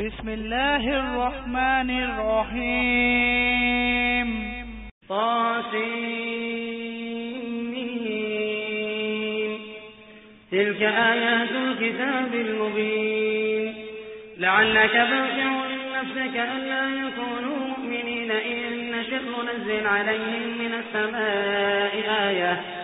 بسم الله الرحمن الرحيم طاسمين تلك آيات الكتاب المبين لعلك باقع نفسك ألا يكونوا مؤمنين إن نشأ ننزل عليهم من السماء آية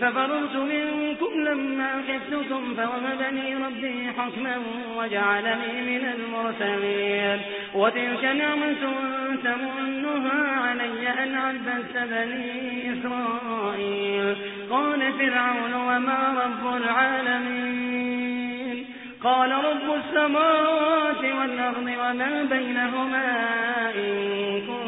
ففررت منكم لما خفتكم فوهبني ربي حكما وجعلني من المرسلين. وتلك نعمة تمنها علي أن عبدت بني إسرائيل. قال فرعون وما رب العالمين؟ قال رب السماوات والأرض وما بينهما إن موقنين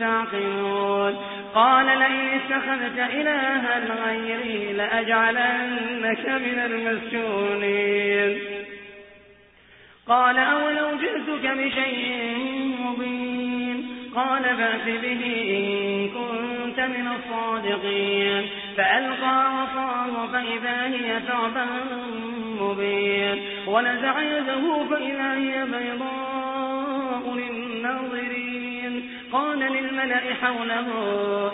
تعقلون قال لئن اتخذت إلها غيري لأجعلنك من المسكونين قال أولو جئتك بشيء مبين. قال فأت به إن كنت من الصادقين. فألقى وصاه فإذا هي ثعبان مبين. ونزع يده فإذا هي بيضاء للناظرين. قال للملأ حوله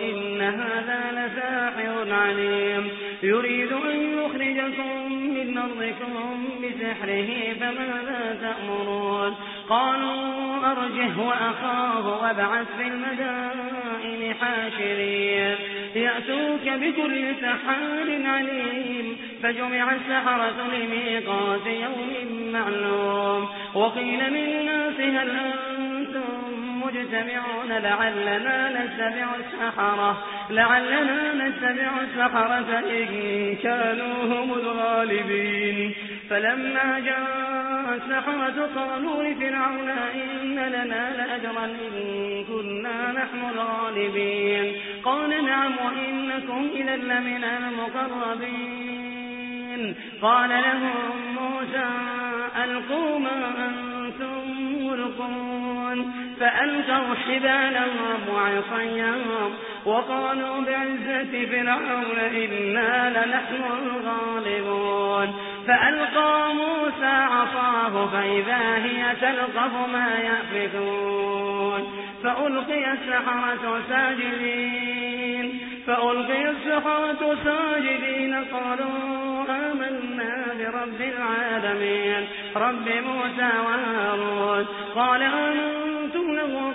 إن هذا لساحر عليم. يريد أن يخرجكم من أرضكم بسحره فماذا تأمرون؟ قالوا أرجه وأخاه وابعث في المدائن حاشرين. يأتوك بكل سحار عليم. فجمع السحرة لميقات يوم معلوم. وقيل للناس هل أنتم مجتمعون لعلنا نتبع السحرة لعلنا نتبع السحرة إن كانوا هم الغالبين. فلما جاء السحرة قالوا لفرعون إن لنا لأجرا إن كنا نحن الغالبين. قال نعم وإنكم إذا لمن المقربين. قال لهم موسى ألقوا ما أنتم ملقون. فألقوا حبالهم وعصيهم وقالوا بعزة فرعون إنا لنحن الغالبون. فألقى موسى عصاه فإذا هي تلقف ما يأفكون. فألقي السحرة ساجدين. فألقي السحرة ساجدين قالوا آمنا برب العالمين. رب موسى وهارون قال له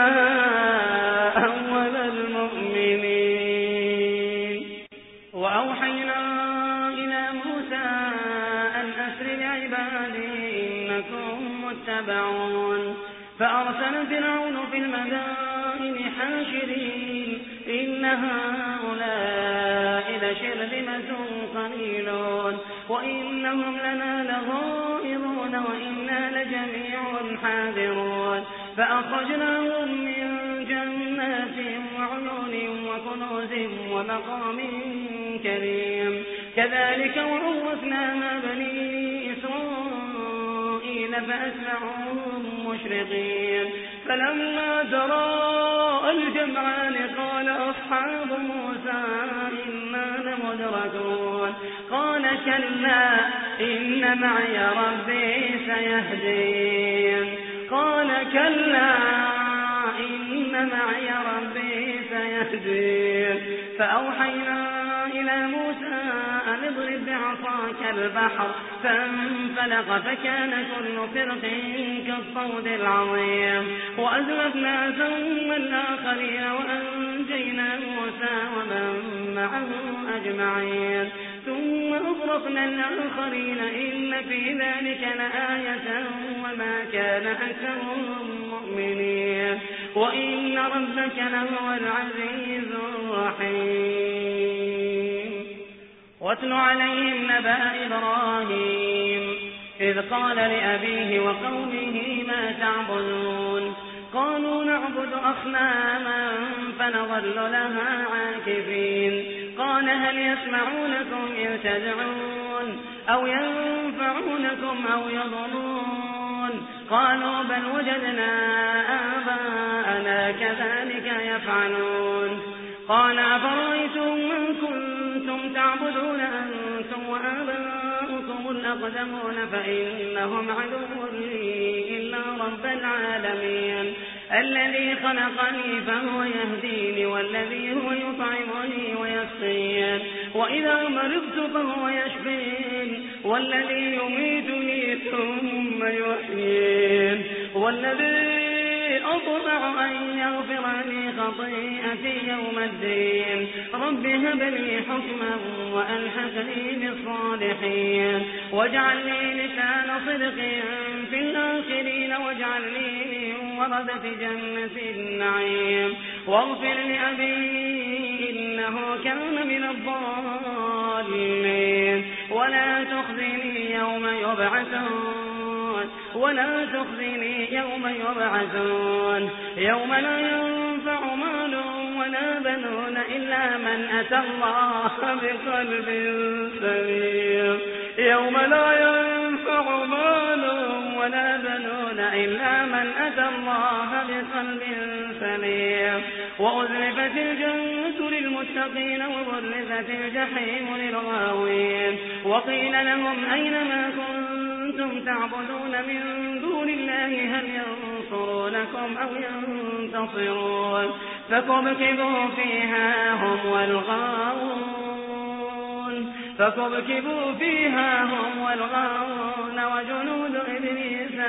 كنا يتبعون فأرسل فرعون في المدائن حاشرين. إن هؤلاء لشرذمة قليلون. وإنهم لنا لغائرون وإنا لجميع حاذرون فأخرجناهم من جنات وعيون وكنوز ومقام كريم. كذلك وعوثنا بني فأسمعهم مشرقين. فلما ترى الجمعان قال أصحاب موسى إنا لمدركون. قال كلا إن معي ربي سيهدين. كلا إن معي ربي سيهدين. فأوحينا إلى موسى أن اضرب بعصاك البحر فانفلق فكان كل فرق كالصود العظيم. وأزلفنا ثم الآخرين وأنجينا موسى ومن معه أجمعين. ثم أغرقنا الآخرين إن في ذلك لآية وما كان أكثرهم مؤمنين. وإن ربك لهو العزيز الرحيم. واتل عليهم نبأ إبراهيم. إذ قال لأبيه وقومه ما تعبدون؟ قالوا نعبد أصناما فنظل لها عاكفين. قال هل يسمعونكم إذ تدعون أو ينفعونكم أو يضرون قالوا بل وجدنا آباءنا كذلك يفعلون قال أفرأيتم من كنتم تعبدون أنتم وآباؤكم الأقدمون فإنهم عدو لي إلا رب العالمين الذي خلقني فهو يهديني والذي هو يطعمني ويسقين وإذا مرضت فهو يشفين والذي يميتني ثم يحيين والذي أطمع أن يغفر لي خطيئتي يوم الدين رب هب لي حكما وألحقني بالصالحين واجعل لي لسان صدق في الآخرين واجعل لي ورد في جنة النعيم. واغفر لأبي إنه كان من الضالين ولا تخزني يوم يبعثون. ولا تخزني يوم يبعثون. يوم لا ينفع مال ولا بنون إلا من أتى الله بقلب سليم. يوم لا ينفع مال ولا إلا من أتى الله بقلب سليم وأزلفت الجنة للمتقين وبرزت الجحيم للغاوين وقيل لهم أين ما كنتم تعبدون من دون الله؟ هل ينصرونكم أو ينتصرون؟ فكبكبوا فيها هم والغاوون فكبكبوا فيها هم والغاوون وجنود إبليس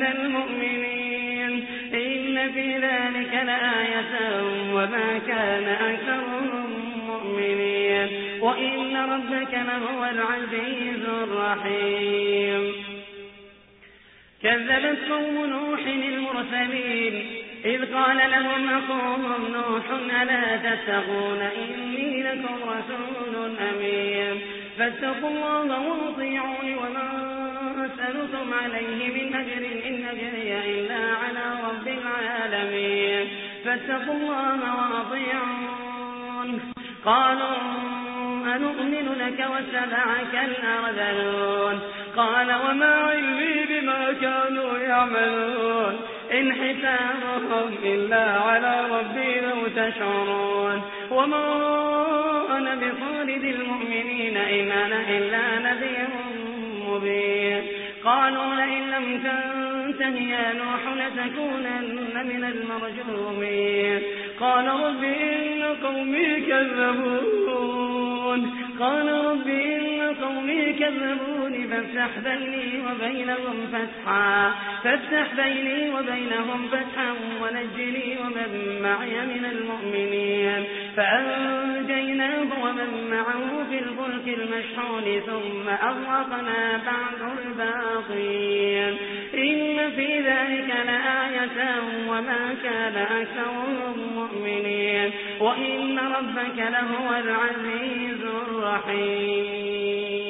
من المؤمنين. إن في ذلك لآية وما كان أكثرهم مؤمنين. وإن ربك لهو العزيز الرحيم. كذبت قوم نوح المرسلين. إذ قال لهم أخوهم نوح ألا تتقون إني لكم رسول أمين. فاتقوا الله وأطيعون. عليه من أجر إن أجري إلا على رب العالمين. فاتقوا الله وأطيعون. قالوا أنؤمن لك واتبعك الأرذلون. قال وما علمي بما كانوا يعملون. إن حسابهم إلا على ربي لو تشعرون. وما أنا بطارد المؤمنين. إن أنا إلا نذير قالوا لئن لم تنته يا نوح لتكونن من المرجومين. قال رب إن قومي كذبون. قال رب إن قومي كذبون فافتح بيني وبينهم فتحا. فافتح بيني وبينهم فتحا ونجني ومن معي من المؤمنين. فأنجيناه ومن معه في الفلك المشحون ثم أغرقنا بعد الباقين إن في ذلك لآية وما كان أكثرهم مؤمنين. وإن ربك لهو العزيز الرحيم.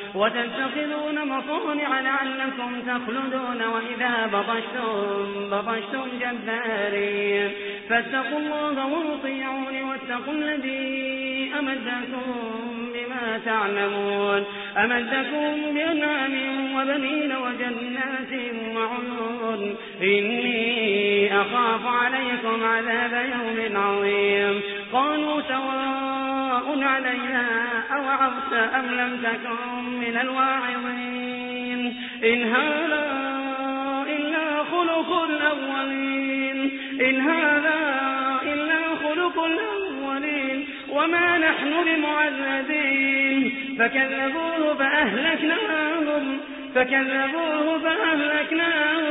وتتخذون مصونع لعلكم تخلدون وإذا بطشتم بطشتم جبارين فاتقوا الله ومطيعون واتقوا الذي أمدكم بما تعلمون أمدكم بأنعام وبنين وجنات وعيون إني أخاف عليكم عذاب يوم عظيم قالوا سواء علينا أوعظت أم لم تكن من الواعظين. إن هذا إلا خلق الأولين. إن هذا إلا خلق الأولين. وما نحن بمعذبين. فكذبوه فأهلكناهم. فكذبوه فأهلكناهم.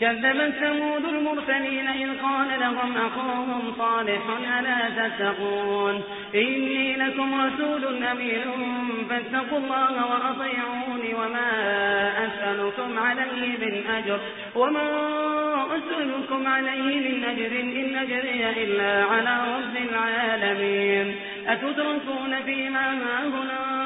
كذبت ثمود المرسلين إذ قال لهم أخوهم صالح ألا تتقون إني لكم رسول أمين فاتقوا الله وأطيعون وما أسألكم عليه من أجر وما أسألكم عليه من أجر إن أجري إلا على رب العالمين أتدركون فيما هنا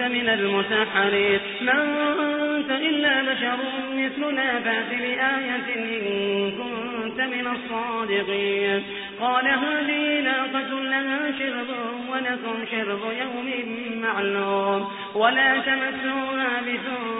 من المسحرين. من أنت إلا بشر مثلنا فأت بآية إن كنت من الصادقين. قال هذه ناقة لها شرب ولكم شرب يوم معلوم. ولا تمسوها بسوء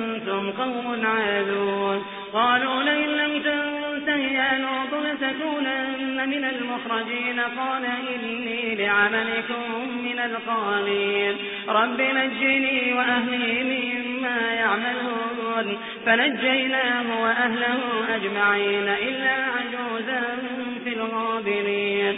قوم عادون. قالوا لئن لم تنته يا لوط لتكونن من المخرجين. قال إني لعملكم من القالين رب نجني وأهلي مما يعملون. فنجيناه وأهله أجمعين إلا عجوزا في الغابرين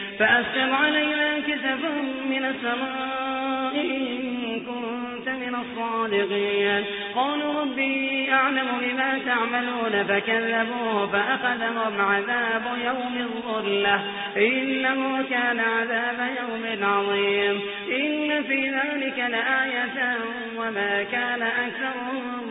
فأسكب علينا كسفا من السماء إن كنت من الصادقين. قالوا ربي أعلم بما تعملون. فكذبوه فأخذهم عذاب يوم الظلة. إنه كان عذاب يوم عظيم. إن في ذلك لآية وما كان أكثرهم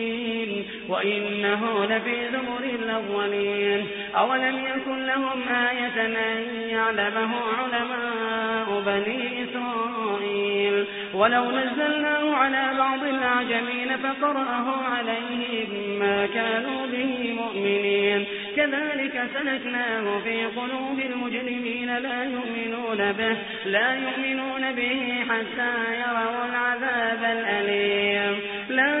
وإنه لفي زمر الأولين. أولم يكن لهم آية أن يعلمه علماء بني إسرائيل؟ ولو نزلناه على بعض الأعجمين فقرأه عليهم ما كانوا به مؤمنين. كذلك سلكناه في قلوب المجرمين لا يؤمنون به لا يؤمنون به حتى يروا العذاب الأليم. لا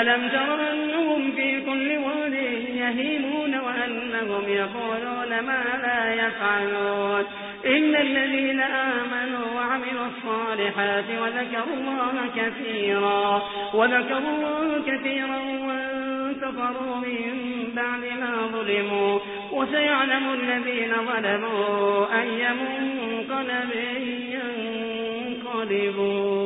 ألم تر أنهم في كل واد يهيمون وأنهم يقولون ما لا يفعلون؟ إن الذين آمنوا وعملوا الصالحات وذكروا الله كثيرا وذكروا الله كثيرا وانتصروا من بعد ما ظلموا. وسيعلم الذين ظلموا أي منقلب ينقلبون.